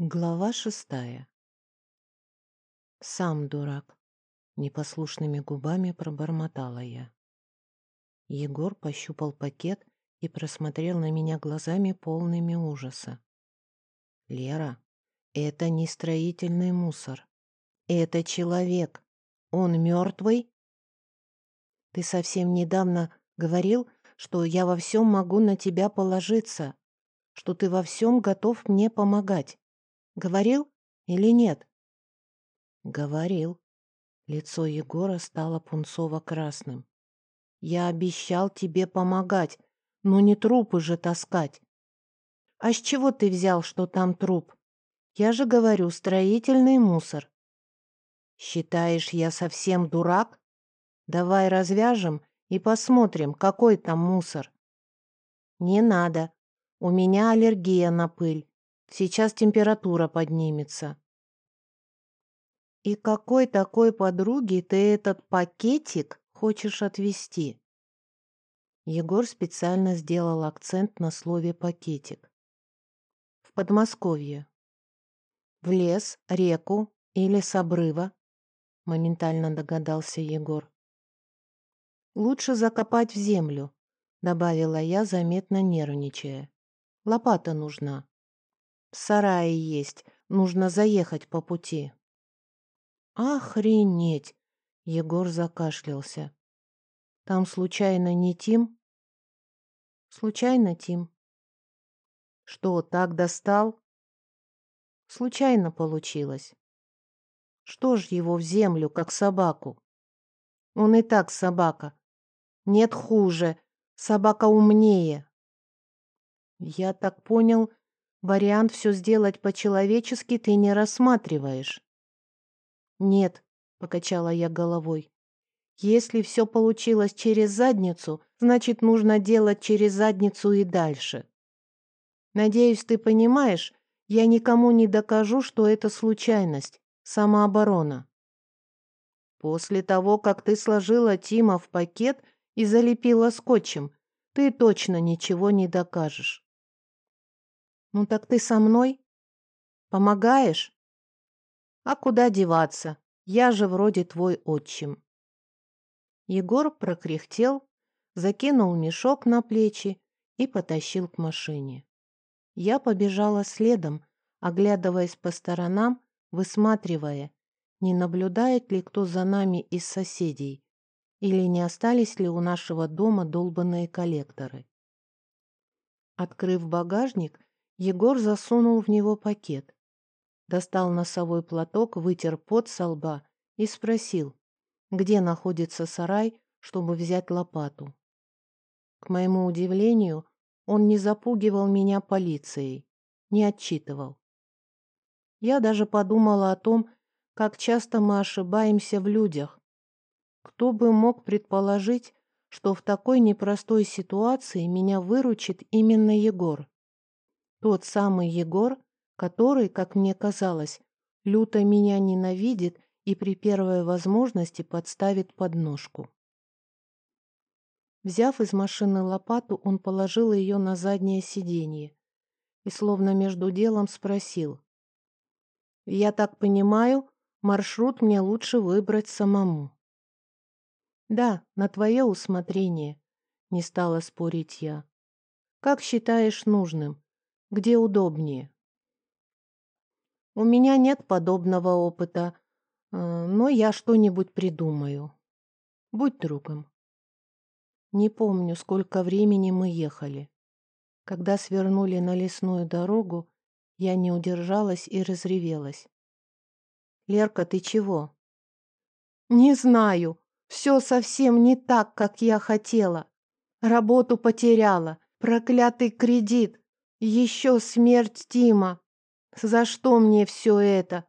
Глава шестая. Сам дурак. Непослушными губами пробормотала я. Егор пощупал пакет и просмотрел на меня глазами полными ужаса. «Лера, это не строительный мусор. Это человек. Он мертвый?» «Ты совсем недавно говорил, что я во всем могу на тебя положиться, что ты во всем готов мне помогать. Говорил или нет? Говорил. Лицо Егора стало пунцово-красным. Я обещал тебе помогать, но не трупы же таскать. А с чего ты взял, что там труп? Я же говорю, строительный мусор. Считаешь, я совсем дурак? Давай развяжем и посмотрим, какой там мусор. Не надо. У меня аллергия на пыль. Сейчас температура поднимется. И какой такой подруге ты этот пакетик хочешь отвезти? Егор специально сделал акцент на слове «пакетик». В Подмосковье. В лес, реку или с обрыва? Моментально догадался Егор. Лучше закопать в землю, добавила я, заметно нервничая. Лопата нужна. В сарае есть. Нужно заехать по пути. Охренеть! Егор закашлялся. Там случайно не Тим? Случайно Тим. Что, так достал? Случайно получилось. Что ж его в землю, как собаку? Он и так собака. Нет хуже. Собака умнее. Я так понял, Вариант все сделать по-человечески ты не рассматриваешь. Нет, покачала я головой. Если все получилось через задницу, значит, нужно делать через задницу и дальше. Надеюсь, ты понимаешь, я никому не докажу, что это случайность, самооборона. После того, как ты сложила Тима в пакет и залепила скотчем, ты точно ничего не докажешь. Ну так ты со мной? Помогаешь? А куда деваться? Я же вроде твой отчим. Егор прокряхтел, закинул мешок на плечи и потащил к машине. Я побежала следом, оглядываясь по сторонам, высматривая, не наблюдает ли кто за нами из соседей или не остались ли у нашего дома долбанные коллекторы. Открыв багажник, Егор засунул в него пакет. Достал носовой платок, вытер пот со лба и спросил, где находится сарай, чтобы взять лопату. К моему удивлению, он не запугивал меня полицией, не отчитывал. Я даже подумала о том, как часто мы ошибаемся в людях. Кто бы мог предположить, что в такой непростой ситуации меня выручит именно Егор. Тот самый Егор, который, как мне казалось, люто меня ненавидит и при первой возможности подставит подножку. Взяв из машины лопату, он положил ее на заднее сиденье и словно между делом спросил. «Я так понимаю, маршрут мне лучше выбрать самому». «Да, на твое усмотрение», — не стала спорить я. «Как считаешь нужным, где удобнее. У меня нет подобного опыта, э, но я что-нибудь придумаю. Будь другом. Не помню, сколько времени мы ехали. Когда свернули на лесную дорогу, я не удержалась и разревелась. «Лерка, ты чего?» «Не знаю. Все совсем не так, как я хотела. Работу потеряла. Проклятый кредит. Еще смерть Тима. За что мне все это?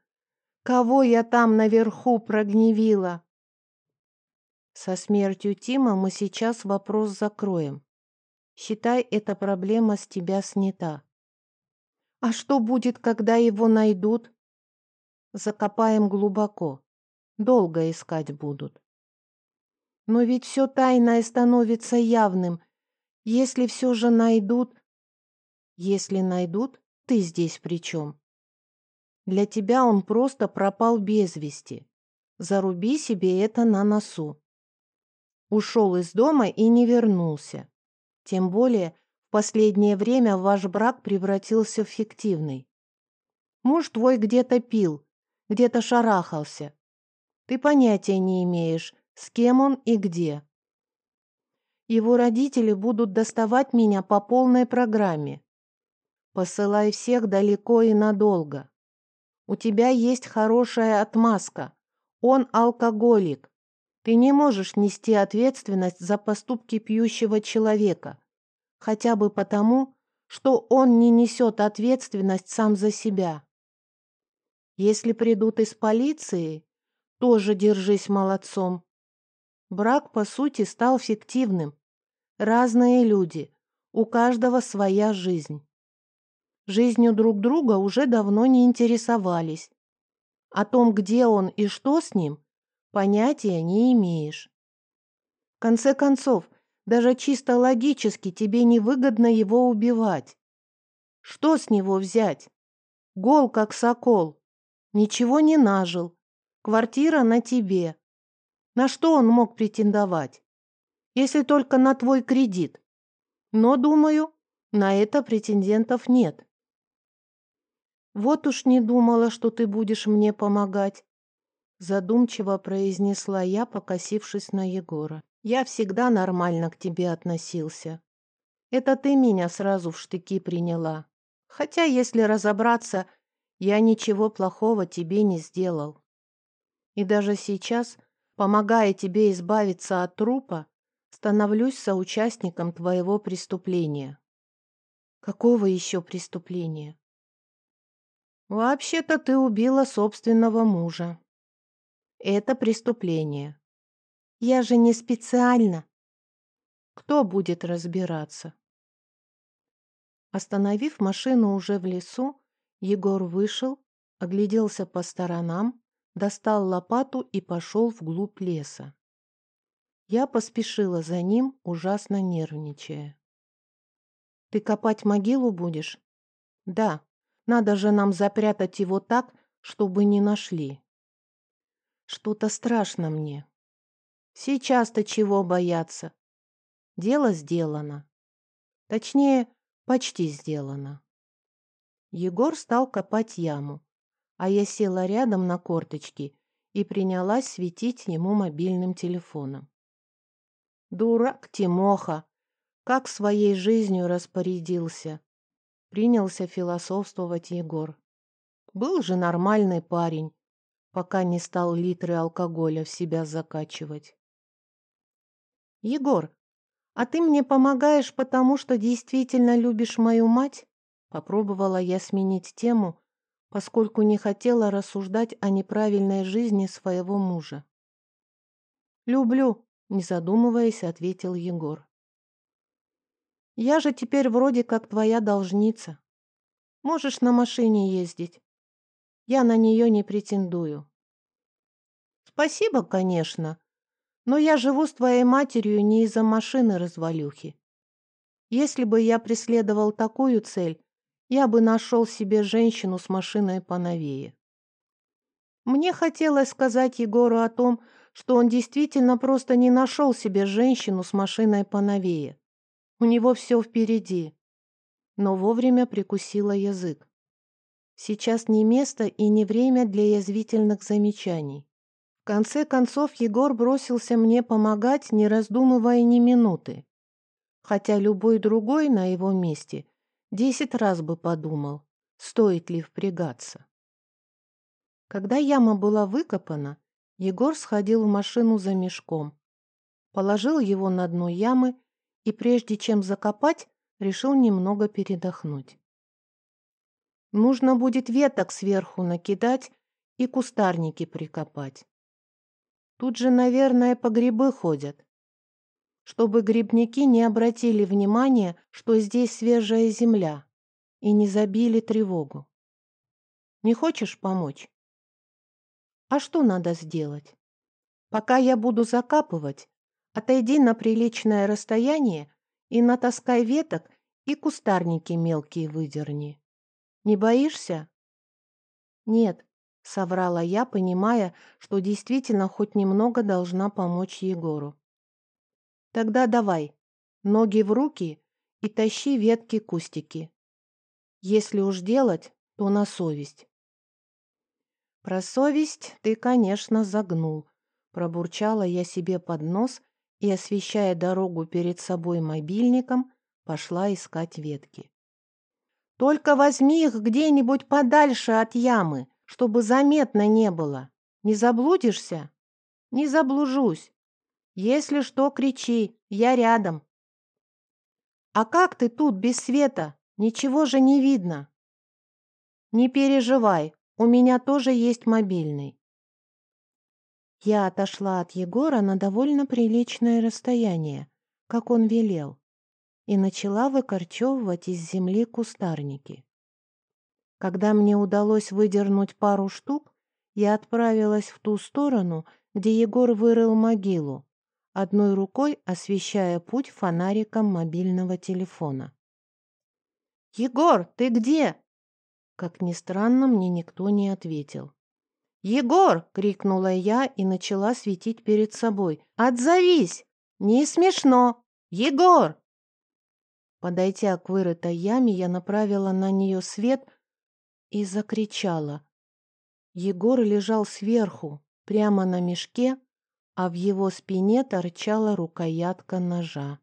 Кого я там наверху прогневила? Со смертью Тима мы сейчас вопрос закроем. Считай, эта проблема с тебя снята. А что будет, когда его найдут? Закопаем глубоко. Долго искать будут. Но ведь все тайное становится явным. Если все же найдут, если найдут, ты здесь при чем? Для тебя он просто пропал без вести. Заруби себе это на носу. Ушел из дома и не вернулся. Тем более в последнее время ваш брак превратился в фиктивный. Муж твой где-то пил, где-то шарахался. Ты понятия не имеешь, с кем он и где. Его родители будут доставать меня по полной программе. Посылай всех далеко и надолго. У тебя есть хорошая отмазка. Он алкоголик. Ты не можешь нести ответственность за поступки пьющего человека, хотя бы потому, что он не несет ответственность сам за себя. Если придут из полиции, тоже держись молодцом. Брак, по сути, стал фиктивным. Разные люди, у каждого своя жизнь. Жизнью друг друга уже давно не интересовались. О том, где он и что с ним, понятия не имеешь. В конце концов, даже чисто логически тебе невыгодно его убивать. Что с него взять? Гол, как сокол. Ничего не нажил. Квартира на тебе. На что он мог претендовать? Если только на твой кредит. Но, думаю, на это претендентов нет. Вот уж не думала, что ты будешь мне помогать. Задумчиво произнесла я, покосившись на Егора. Я всегда нормально к тебе относился. Это ты меня сразу в штыки приняла. Хотя, если разобраться, я ничего плохого тебе не сделал. И даже сейчас, помогая тебе избавиться от трупа, становлюсь соучастником твоего преступления. Какого еще преступления? Вообще-то ты убила собственного мужа. Это преступление. Я же не специально. Кто будет разбираться? Остановив машину уже в лесу, Егор вышел, огляделся по сторонам, достал лопату и пошел вглубь леса. Я поспешила за ним, ужасно нервничая. «Ты копать могилу будешь?» «Да, надо же нам запрятать его так, чтобы не нашли». «Что-то страшно мне. Сейчас-то чего бояться? Дело сделано. Точнее, почти сделано». Егор стал копать яму, а я села рядом на корточки и принялась светить ему мобильным телефоном. Дурак Тимоха! Как своей жизнью распорядился! Принялся философствовать Егор. Был же нормальный парень, пока не стал литры алкоголя в себя закачивать. Егор, а ты мне помогаешь, потому что действительно любишь мою мать? Попробовала я сменить тему, поскольку не хотела рассуждать о неправильной жизни своего мужа. «Люблю», — не задумываясь, ответил Егор. «Я же теперь вроде как твоя должница. Можешь на машине ездить. Я на нее не претендую». «Спасибо, конечно, но я живу с твоей матерью не из-за машины развалюхи. Если бы я преследовал такую цель, я бы нашел себе женщину с машиной поновее. Мне хотелось сказать Егору о том, что он действительно просто не нашел себе женщину с машиной поновее. У него все впереди. Но вовремя прикусила язык. Сейчас не место и не время для язвительных замечаний. В конце концов Егор бросился мне помогать, не раздумывая ни минуты. Хотя любой другой на его месте Десять раз бы подумал, стоит ли впрягаться. Когда яма была выкопана, Егор сходил в машину за мешком, положил его на дно ямы и, прежде чем закопать, решил немного передохнуть. Нужно будет веток сверху накидать и кустарники прикопать. Тут же, наверное, по грибы ходят чтобы грибники не обратили внимания, что здесь свежая земля, и не забили тревогу. Не хочешь помочь? А что надо сделать? Пока я буду закапывать, отойди на приличное расстояние и натаскай веток и кустарники мелкие выдерни. Не боишься? «Нет», — соврала я, понимая, что действительно хоть немного должна помочь Егору. «Тогда давай, ноги в руки и тащи ветки-кустики. Если уж делать, то на совесть». «Про совесть ты, конечно, загнул», — пробурчала я себе под нос и, освещая дорогу перед собой мобильником, пошла искать ветки. «Только возьми их где-нибудь подальше от ямы, чтобы заметно не было. Не заблудишься?» «Не заблужусь. Если что, кричи, я рядом». «А как ты тут без света? Ничего же не видно». «Не переживай, у меня тоже есть мобильный. Я отошла от Егора на довольно приличное расстояние, как он велел, и начала выкорчевывать из земли кустарники. Когда мне удалось выдернуть пару штук, я отправилась в ту сторону, где Егор вырыл могилу, одной рукой освещая путь фонариком мобильного телефона. «Егор, ты где?» Как ни странно, мне никто не ответил. «Егор!» — крикнула я и начала светить перед собой. «Отзовись! Не смешно! Егор!» Подойдя к вырытой яме, я направила на нее свет и закричала. Егор лежал сверху, прямо на мешке, а в его спине торчала рукоятка ножа.